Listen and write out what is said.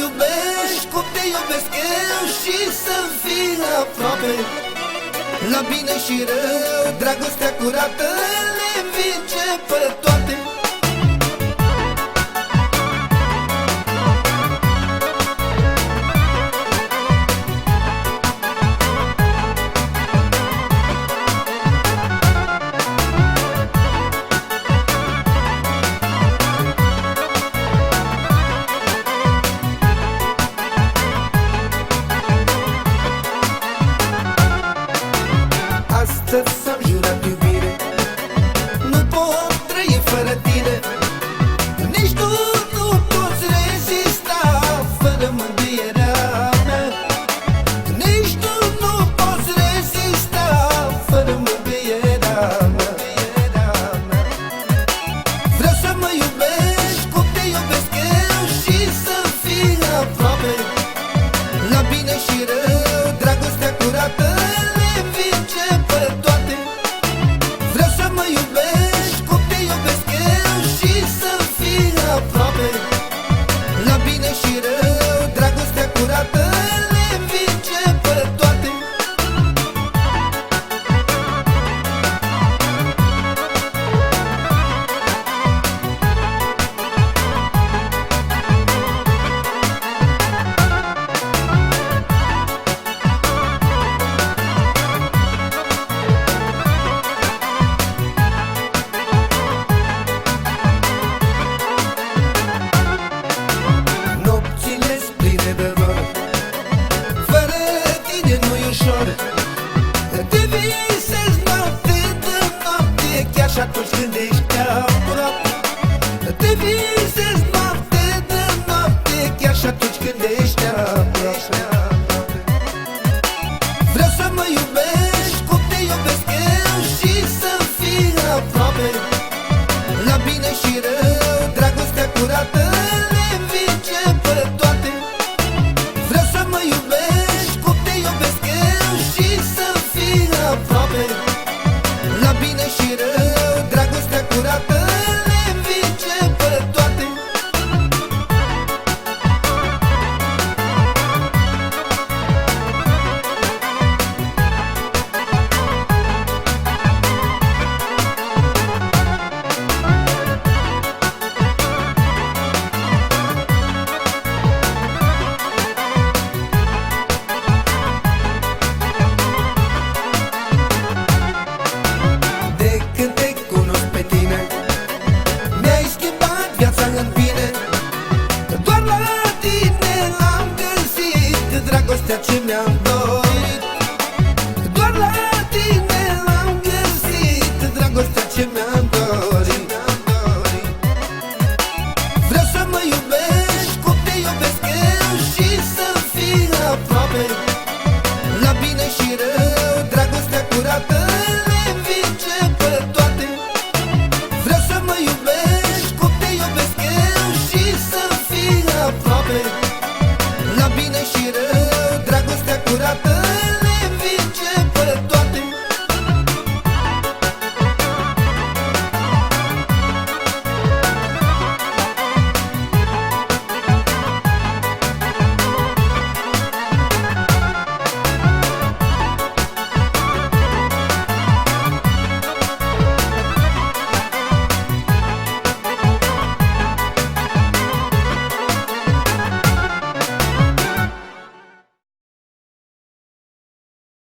iubești Cum te iubesc eu și să fii aproape. La bine și rău, dragostea curată Le vinge pe toate. my Și atunci când ești curat Te visezi noapte de noapte Chiar și atunci când ești curat Vreau să mă iubești cum te iubesc eu Și să fii aproape. viața în vine Doar la tine l-am găsit Dragostea ce mi-am dorit.